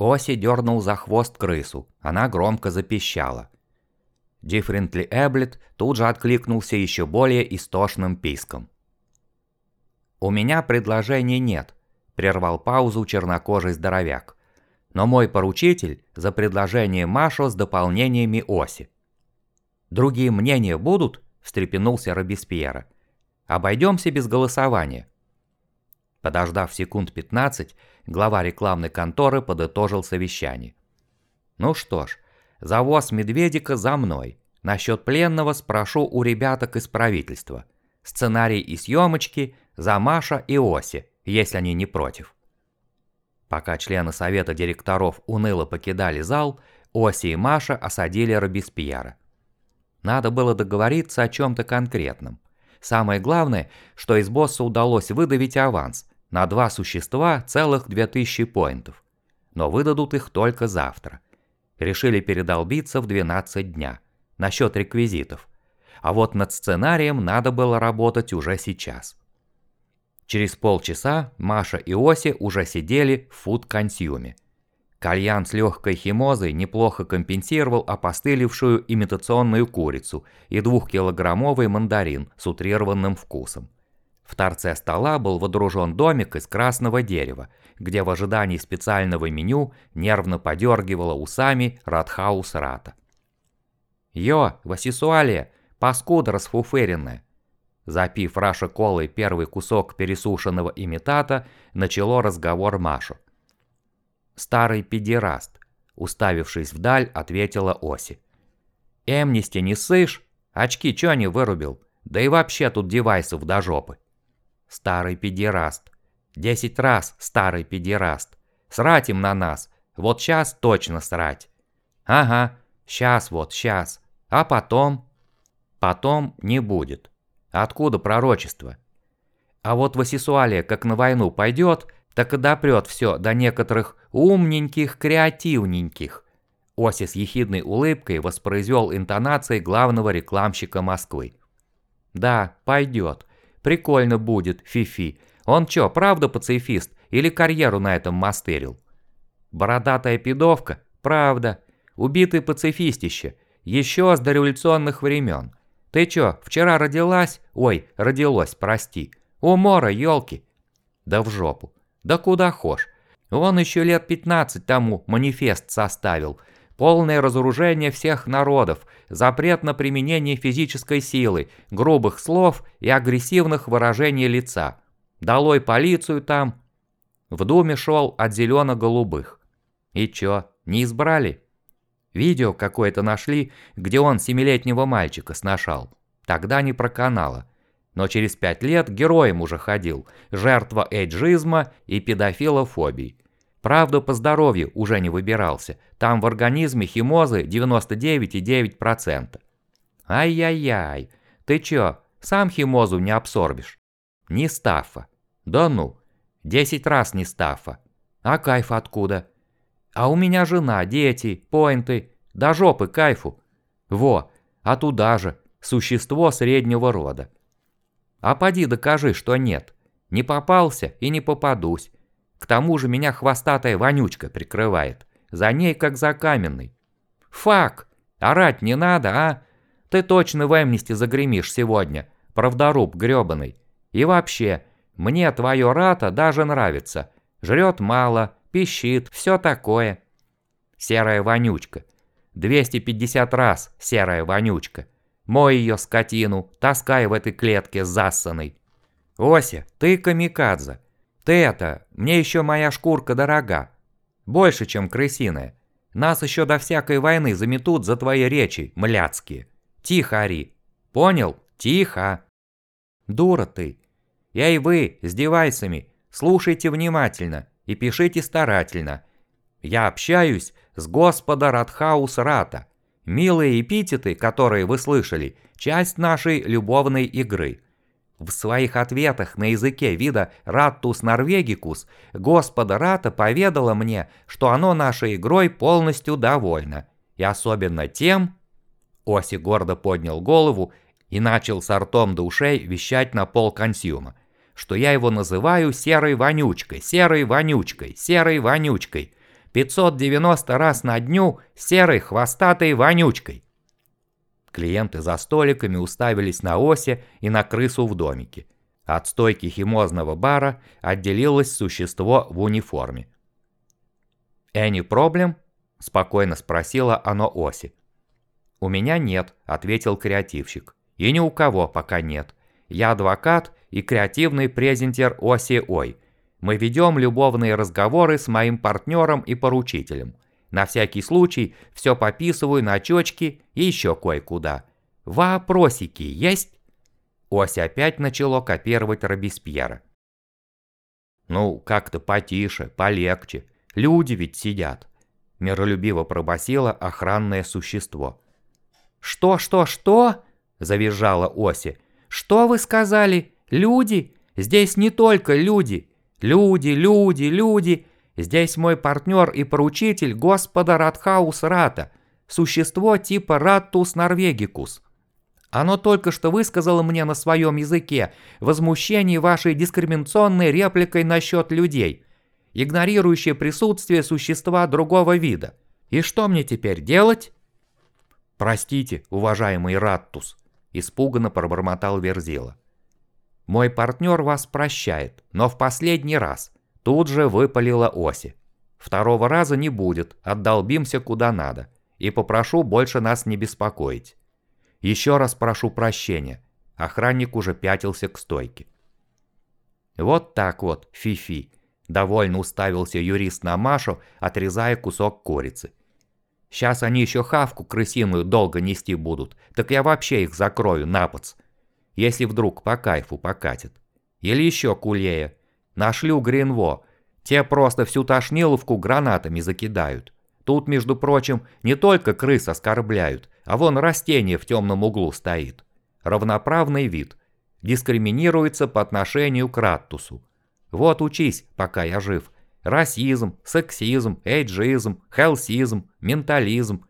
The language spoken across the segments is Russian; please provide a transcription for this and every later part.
Оси дернул за хвост крысу, она громко запищала. Дифферентли Эблет тут же откликнулся еще более истошным писком. «У меня предложений нет», – прервал паузу чернокожий здоровяк. «Но мой поручитель за предложение Машо с дополнениями оси». «Другие мнения будут?» – встрепенулся Робеспьера. «Обойдемся без голосования». Подождав секунд 15, глава рекламной конторы подытожил совещание. «Ну что ж, завоз Медведика за мной. Насчет пленного спрошу у ребяток из правительства. Сценарий и съемочки за Маша и Оси, если они не против». Пока члены совета директоров уныло покидали зал, Оси и Маша осадили Робеспьера. Надо было договориться о чем-то конкретном. Самое главное, что из босса удалось выдавить аванс, на два существа целых 2000 поинтов. Но выдадут их только завтра. Решили передолбиться в 12 дня. Насчет реквизитов. А вот над сценарием надо было работать уже сейчас. Через полчаса Маша и Оси уже сидели в фуд-консюме. Кальян с легкой химозой неплохо компенсировал опостылевшую имитационную курицу и двухкилограммовый мандарин с утрированным вкусом. В торце стола был водружен домик из красного дерева, где в ожидании специального меню нервно подергивала усами Радхаус Рата. «Йо, Васисуалия, паскуда расфуфыренная!» Запив Раша колой первый кусок пересушенного имитата, начало разговор Машу. «Старый педераст», уставившись вдаль, ответила Оси. «Эмнисти не сышь? Очки чё не вырубил? Да и вообще тут девайсов до жопы». Старый педераст. Десять раз старый педераст. Срать им на нас. Вот сейчас точно срать. Ага, сейчас вот, сейчас. А потом? Потом не будет. Откуда пророчество? А вот Васисуалия как на войну пойдет, так и допрет все до некоторых умненьких, креативненьких. Оси с ехидной улыбкой воспроизвел интонации главного рекламщика Москвы. Да, пойдет. Прикольно будет, Фифи. Он чё, правда пацифист или карьеру на этом мастырил? Бородатая пидовка? Правда. Убитый пацифистище. Еще с дореволюционных времен. Ты чё, вчера родилась? Ой, родилась, прости. Умора, елки. Да в жопу. Да куда хошь. Он еще лет 15 тому манифест составил. Полное разоружение всех народов, запрет на применение физической силы, грубых слов и агрессивных выражений лица. Долой полицию там. В думе шел от зелено-голубых. И чё, не избрали? Видео какое-то нашли, где он семилетнего мальчика сношал. Тогда не проканало. Но через пять лет героем уже ходил, жертва эйджизма и педофилофобии. Правда, по здоровью уже не выбирался. Там в организме химозы 99,9%. Ай-яй-яй, ты чё, сам химозу не абсорбишь? Не стафа. Да ну, 10 раз не стафа. А кайф откуда? А у меня жена, дети, поинты, до жопы кайфу. Во, а туда же, существо среднего рода. А поди докажи, что нет. Не попался и не попадусь. К тому же меня хвостатая вонючка прикрывает. За ней как за каменной. Фак! Орать не надо, а? Ты точно в Эмнисти загремишь сегодня, правдоруб грёбаный. И вообще, мне твое рата даже нравится. Жрет мало, пищит, все такое. Серая вонючка. 250 раз серая вонючка. Мой ее скотину, таскай в этой клетке засанной. Ося, ты камикадзе. Ты это, мне еще моя шкурка дорога. Больше, чем крысиная. Нас еще до всякой войны заметут за твои речи, мляцкие. Тихо ори. Понял? Тихо. Дура ты. Я и вы, с девайсами, слушайте внимательно и пишите старательно. Я общаюсь с господа Радхаус Рата. Милые эпитеты, которые вы слышали, часть нашей любовной игры – в своих ответах на языке вида «Раттус норвегикус» господа Рата поведала мне, что оно нашей игрой полностью довольно. И особенно тем... Оси гордо поднял голову и начал с ртом до ушей вещать на пол консюма, что я его называю серой вонючкой, серой вонючкой, серой вонючкой. 590 раз на дню серой хвостатой вонючкой. Клиенты за столиками уставились на оси и на крысу в домике. От стойки химозного бара отделилось существо в униформе. «Any problem?» – спокойно спросила оно Оси. «У меня нет», – ответил креативщик. «И ни у кого пока нет. Я адвокат и креативный презентер Оси Ой. Мы ведем любовные разговоры с моим партнером и поручителем. На всякий случай все пописываю на очочки и еще кое-куда. Вопросики есть?» Ось опять начало копировать Робеспьера. «Ну, как-то потише, полегче. Люди ведь сидят», – миролюбиво пробасило охранное существо. «Что, что, что?» – завизжала Оси. «Что вы сказали? Люди? Здесь не только люди. Люди, люди, люди. Здесь мой партнер и поручитель господа Радхаус Рата, существо типа Раттус Норвегикус. Оно только что высказало мне на своем языке возмущение вашей дискриминационной репликой насчет людей, игнорирующее присутствие существа другого вида. И что мне теперь делать? Простите, уважаемый Раттус, испуганно пробормотал Верзила. Мой партнер вас прощает, но в последний раз. Тут же выпалила Оси. Второго раза не будет, отдолбимся куда надо. И попрошу больше нас не беспокоить. Еще раз прошу прощения. Охранник уже пятился к стойке. Вот так вот, фифи. Довольно уставился юрист на Машу, отрезая кусок курицы. Сейчас они еще хавку крысиную долго нести будут, так я вообще их закрою напац. Если вдруг по кайфу покатит. Или еще кулея. Нашлю Гринво. Те просто всю тошниловку гранатами закидают. Тут, между прочим, не только крыс оскорбляют, а вон растение в темном углу стоит. Равноправный вид. Дискриминируется по отношению к Раттусу. Вот учись, пока я жив. Расизм, сексизм, эйджизм, хелсизм, ментализм.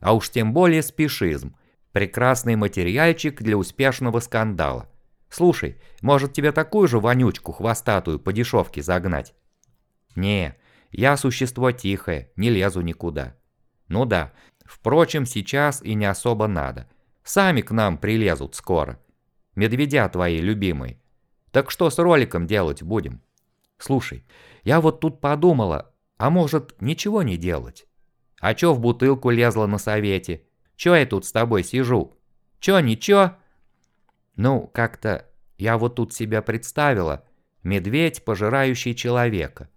А уж тем более спешизм. Прекрасный материальчик для успешного скандала. Слушай, может тебе такую же вонючку хвостатую по дешевке загнать? Не, я существо тихое, не лезу никуда. Ну да, Впрочем, сейчас и не особо надо. Сами к нам прилезут скоро. Медведя твои любимые. Так что с роликом делать будем? Слушай, я вот тут подумала, а может ничего не делать? А чё в бутылку лезла на совете? Чё я тут с тобой сижу? Чё, ничего? Ну, как-то я вот тут себя представила. Медведь, пожирающий человека.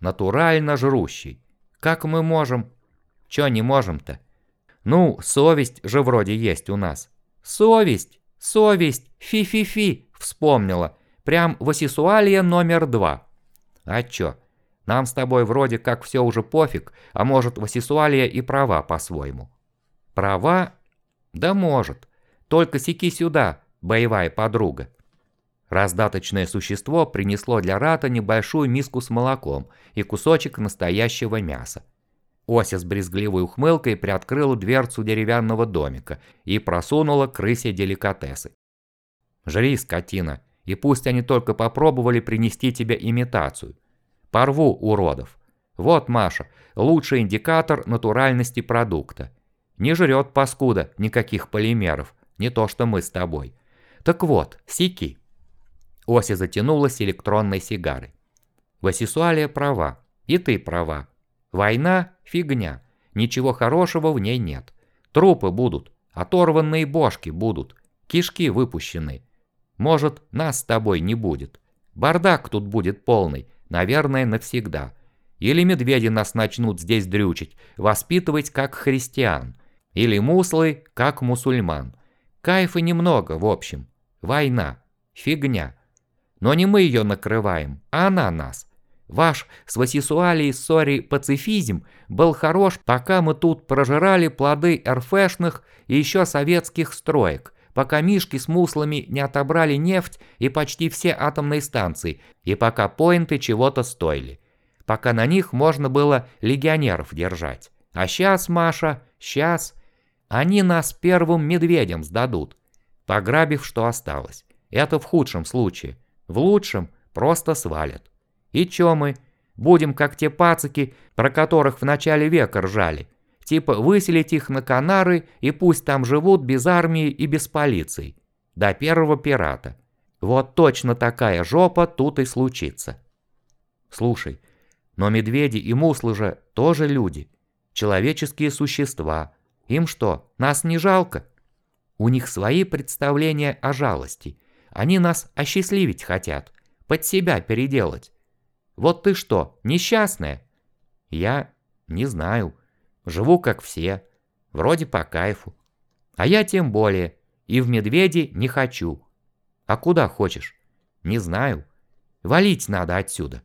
Натурально жрущий. Как мы можем? Чё не можем-то? Ну, совесть же вроде есть у нас. Совесть, совесть, фи-фи-фи, вспомнила. Прям васисуалия номер два. А чё? Нам с тобой вроде как все уже пофиг, а может васисуалия и права по-своему. Права? Да может. Только секи сюда, боевая подруга. Раздаточное существо принесло для Рата небольшую миску с молоком и кусочек настоящего мяса. Ося с брезгливой ухмылкой приоткрыла дверцу деревянного домика и просунула крысе деликатесы. «Жри, скотина, и пусть они только попробовали принести тебе имитацию. Порву, уродов. Вот, Маша, лучший индикатор натуральности продукта. Не жрет паскуда никаких полимеров, не то что мы с тобой. Так вот, сики». Ося затянулась электронной сигарой. Васисуалия права, и ты права. Война – фигня. Ничего хорошего в ней нет. Трупы будут, оторванные бошки будут, кишки выпущены. Может, нас с тобой не будет. Бардак тут будет полный, наверное, навсегда. Или медведи нас начнут здесь дрючить, воспитывать как христиан. Или муслы, как мусульман. Кайфа немного, в общем. Война. Фигня. Но не мы ее накрываем, а она нас. Ваш с Васисуалией Сори пацифизм был хорош, пока мы тут прожирали плоды РФшных и еще советских строек, пока мишки с муслами не отобрали нефть и почти все атомные станции, и пока поинты чего-то стоили. Пока на них можно было легионеров держать. А сейчас, Маша, сейчас, они нас первым медведям сдадут, пограбив, что осталось. Это в худшем случае. В лучшем просто свалят. И чё мы? Будем как те пацики, про которых в начале века ржали. Типа выселить их на Канары и пусть там живут без армии и без полиции. До первого пирата. Вот точно такая жопа тут и случится. Слушай, но медведи и муслы же тоже люди. Человеческие существа. Им что, нас не жалко? У них свои представления о жалости. Они нас осчастливить хотят, под себя переделать. Вот ты что, несчастная? Я не знаю. Живу как все. Вроде по кайфу. А я тем более. И в медведи не хочу. А куда хочешь? Не знаю. Валить надо отсюда.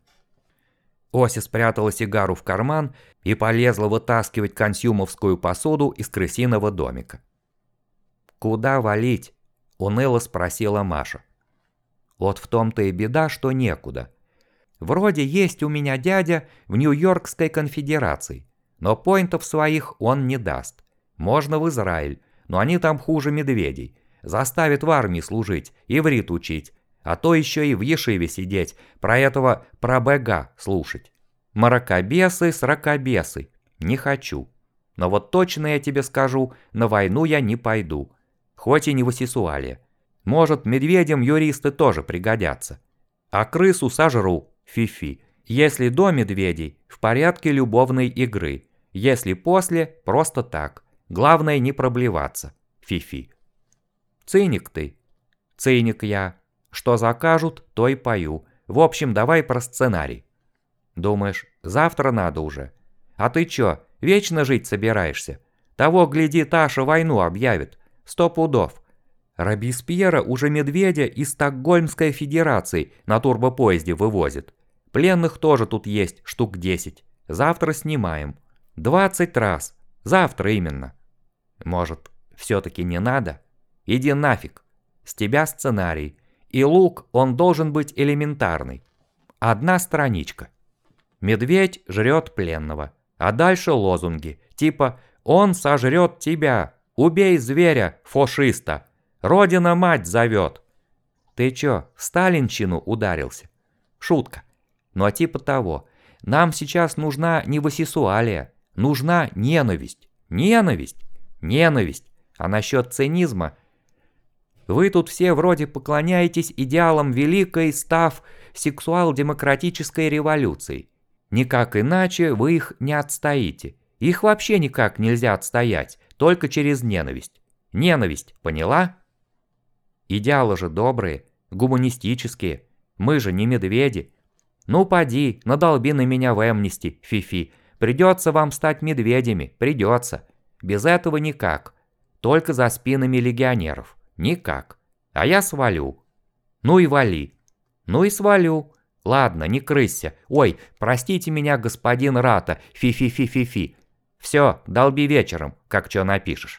Ося спрятала сигару в карман и полезла вытаскивать консюмовскую посуду из крысиного домика. «Куда валить?» – уныло спросила Маша. «Вот в том-то и беда, что некуда. Вроде есть у меня дядя в Нью-Йоркской конфедерации, но поинтов своих он не даст. Можно в Израиль, но они там хуже медведей. Заставят в армии служить, иврит учить, а то еще и в Ешиве сидеть, про этого про БГ слушать. Маракобесы, сракобесы. Не хочу. Но вот точно я тебе скажу, на войну я не пойду. Хоть и не в асексуале. Может, медведям юристы тоже пригодятся. А крысу сожру, фифи. Если до медведей, в порядке любовной игры. Если после, просто так. Главное не проблеваться, фифи. Циник ты. Циник я. Что закажут, то и пою. В общем, давай про сценарий. Думаешь, завтра надо уже? А ты чё, вечно жить собираешься? Того, гляди, Таша войну объявит. Сто пудов. Робеспьера уже медведя из Стокгольмской Федерации на турбопоезде вывозит. Пленных тоже тут есть, штук 10. Завтра снимаем. 20 раз. Завтра именно. Может, все-таки не надо? Иди нафиг. С тебя сценарий. И лук, он должен быть элементарный. Одна страничка. Медведь жрет пленного. А дальше лозунги, типа «Он сожрет тебя! Убей зверя, фашиста! Родина-мать зовет!» Ты чё, в Сталинчину ударился? Шутка. Ну а типа того. Нам сейчас нужна не васисуалия, нужна ненависть. Ненависть. Ненависть. А насчет цинизма – вы тут все вроде поклоняетесь идеалам великой, став сексуал-демократической революцией. Никак иначе вы их не отстоите. Их вообще никак нельзя отстоять, только через ненависть. Ненависть, поняла? Идеалы же добрые, гуманистические. Мы же не медведи. Ну поди, надолби на меня в Amnesty, фифи. Придется вам стать медведями, придется. Без этого никак. Только за спинами легионеров. Никак. А я свалю. Ну и вали. Ну и свалю. Ладно, не крыся. Ой, простите меня, господин Рата. Фи-фи-фи-фи-фи. Все, долби вечером, как что напишешь.